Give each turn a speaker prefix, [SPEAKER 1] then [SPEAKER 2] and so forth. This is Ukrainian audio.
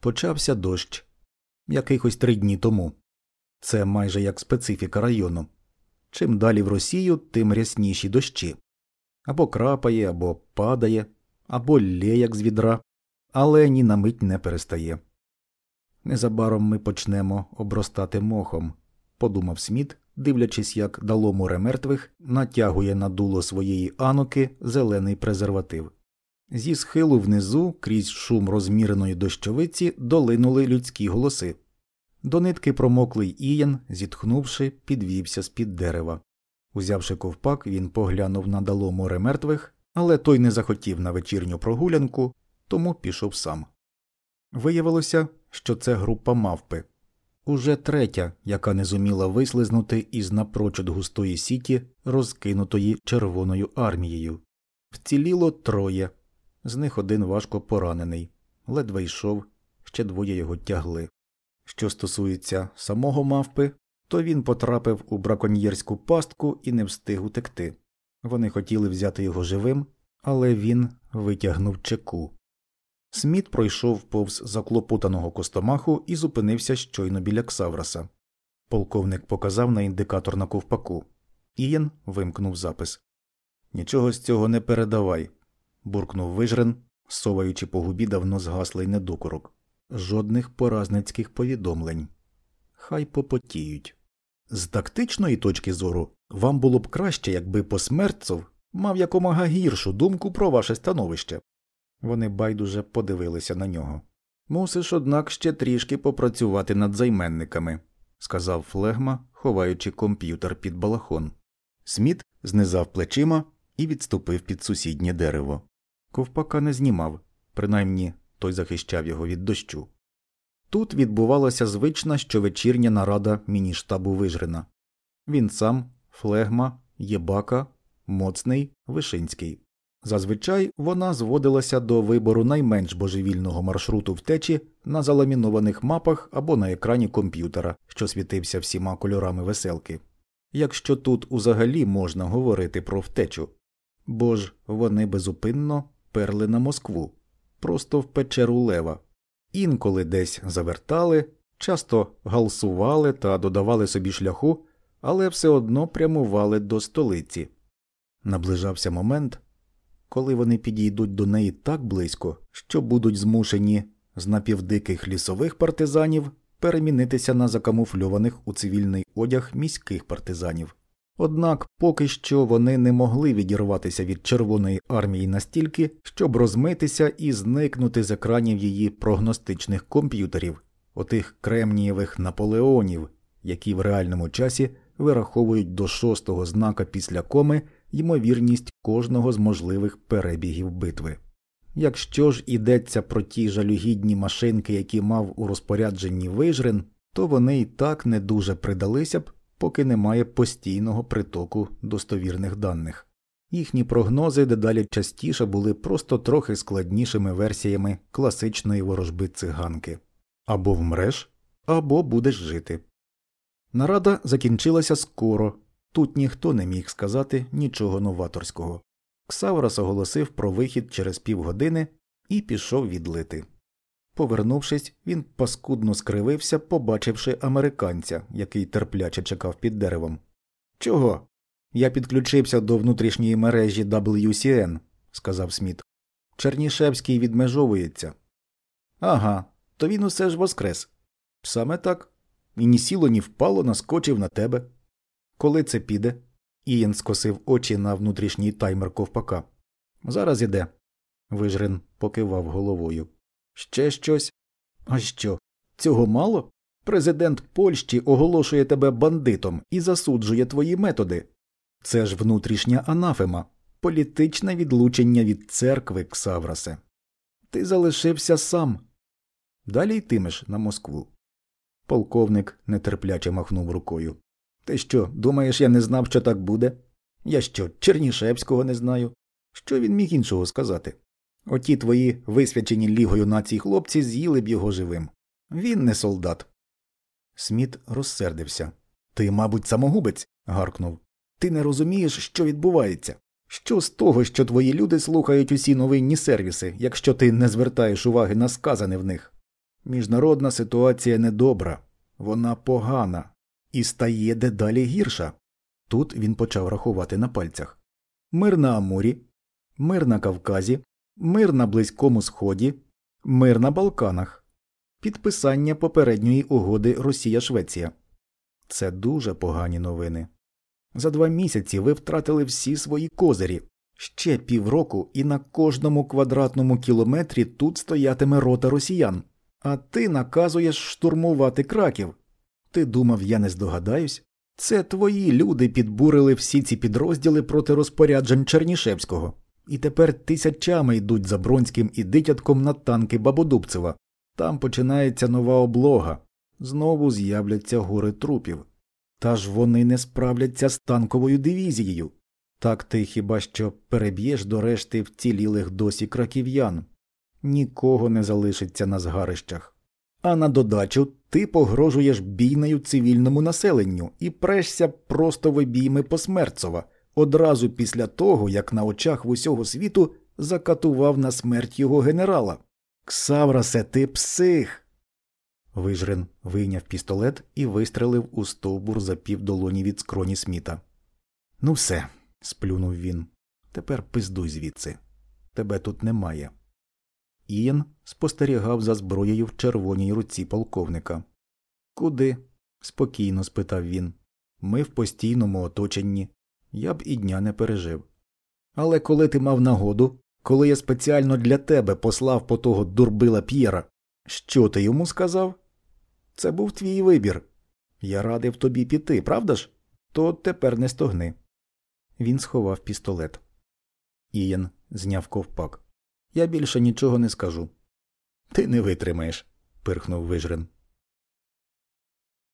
[SPEAKER 1] Почався дощ якихось три дні тому. Це майже як специфіка району. Чим далі в Росію, тим рясніші дощі. Або крапає, або падає, або лє, як з відра, але ні на мить не перестає. Незабаром ми почнемо обростати мохом, подумав Сміт, дивлячись, як дало море мертвих натягує на дуло своєї ануки зелений презерватив. Зі схилу внизу, крізь шум розміреної дощовиці, долинули людські голоси. До нитки промоклий Ієн, зітхнувши, підвівся з під дерева. Узявши ковпак, він поглянув на дало море мертвих, але той не захотів на вечірню прогулянку, тому пішов сам. Виявилося, що це група мавпи, уже третя, яка не зуміла вислизнути із напрочуд густої сіті, розкинутої Червоною армією. Вціліло троє, з них один важко поранений, ледве йшов, ще двоє його тягли. Що стосується самого мавпи, то він потрапив у браконьєрську пастку і не встиг утекти. Вони хотіли взяти його живим, але він витягнув чеку. Сміт пройшов повз заклопотаного костомаху і зупинився щойно біля Ксавраса. Полковник показав на індикатор на ковпаку. Ієн вимкнув запис. Нічого з цього не передавай. Буркнув вижрен, соваючи по губі давно згаслий недокорок. Жодних поразницьких повідомлень. Хай попотіють. З тактичної точки зору вам було б краще, якби посмертцов мав якомога гіршу думку про ваше становище. Вони байдуже подивилися на нього. Мусиш, однак, ще трішки попрацювати над займенниками, сказав флегма, ховаючи комп'ютер під балахон. Сміт знизав плечима і відступив під сусіднє дерево. Ковпака не знімав, принаймні той захищав його від дощу. Тут відбувалася звична щовечірня нарада мініштабу Вижрина. Він сам, флегма, єбака, моцний, Вишинський. Зазвичай вона зводилася до вибору найменш божевільного маршруту втечі на заламінованих мапах або на екрані комп'ютера, що світився всіма кольорами веселки. Якщо тут узагалі можна говорити про втечу, бо ж вони безупинно перли на Москву, просто в печеру лева, інколи десь завертали, часто галсували та додавали собі шляху, але все одно прямували до столиці. Наближався момент коли вони підійдуть до неї так близько, що будуть змушені з напівдиких лісових партизанів перемінитися на закамуфльованих у цивільний одяг міських партизанів. Однак поки що вони не могли відірватися від Червоної армії настільки, щоб розмитися і зникнути з екранів її прогностичних комп'ютерів, отих кремнієвих наполеонів, які в реальному часі вираховують до шостого знака після коми ймовірність кожного з можливих перебігів битви. Якщо ж ідеться про ті жалюгідні машинки, які мав у розпорядженні вижрен, то вони й так не дуже придалися б, поки немає постійного притоку достовірних даних. Їхні прогнози дедалі частіше були просто трохи складнішими версіями класичної ворожби циганки або вмреш, або будеш жити. Нарада закінчилася скоро, Тут ніхто не міг сказати нічого новаторського. Ксаврос оголосив про вихід через півгодини і пішов відлити. Повернувшись, він паскудно скривився, побачивши американця, який терпляче чекав під деревом. Чого? Я підключився до внутрішньої мережі WCN, сказав Сміт. Чернішевський відмежовується. Ага, то він усе ж воскрес. Саме так. І ні сіло, ні впало, наскочив на тебе. Коли це піде? Ієн скосив очі на внутрішній таймер ковпака. Зараз іде. Вижрин покивав головою. Ще щось? А що? Цього мало? Президент Польщі оголошує тебе бандитом і засуджує твої методи. Це ж внутрішня анафема, політичне відлучення від церкви, Ксаврасе. Ти залишився сам. Далі йтимеш на Москву. Полковник нетерпляче махнув рукою. Ти що, думаєш, я не знав, що так буде? Я що, Чернішевського не знаю? Що він міг іншого сказати? Оті твої висвячені лігою націй хлопці з'їли б його живим. Він не солдат. Сміт розсердився. Ти, мабуть, самогубець. гаркнув. Ти не розумієш, що відбувається. Що з того, що твої люди слухають усі новинні сервіси, якщо ти не звертаєш уваги на сказане в них? Міжнародна ситуація недобра, вона погана і стає дедалі гірша. Тут він почав рахувати на пальцях мир на Амурі, мир на Кавказі, мир на Близькому Сході, мир на Балканах, підписання попередньої угоди Росія Швеція. Це дуже погані новини. За два місяці ви втратили всі свої козирі. Ще півроку, і на кожному квадратному кілометрі тут стоятиме рота росіян, а ти наказуєш штурмувати краків. Ти думав, я не здогадаюсь? Це твої люди підбурили всі ці підрозділи проти розпоряджень Чернішевського, і тепер тисячами йдуть за Бронським і дитятком на танки Бабодубцева. Там починається нова облога, знову з'являться гори трупів. Та ж вони не справляться з танковою дивізією. Так ти хіба що переб'єш до решти вцілілих досі краків'ян, нікого не залишиться на згарищах. А на додачу ти погрожуєш бійнею цивільному населенню і прешся просто в обійми посмертцова, одразу після того, як на очах в усього світу закатував на смерть його генерала. Ксаврасе, ти псих. Вижрин вийняв пістолет і вистрелив у стовбур за півдолоні від скроні сміта. Ну, все, сплюнув він. Тепер пиздуй звідси. Тебе тут немає. Ієн спостерігав за зброєю в червоній руці полковника. Куди? спокійно спитав він. Ми в постійному оточенні. Я б і дня не пережив. Але коли ти мав нагоду, коли я спеціально для тебе послав по того дурбила П'єра, що ти йому сказав? Це був твій вибір. Я радив тобі піти, правда ж? То тепер не стогни. Він сховав пістолет. Ієн зняв ковпак. Я більше нічого не скажу. Ти не витримаєш, пирхнув Вижрин.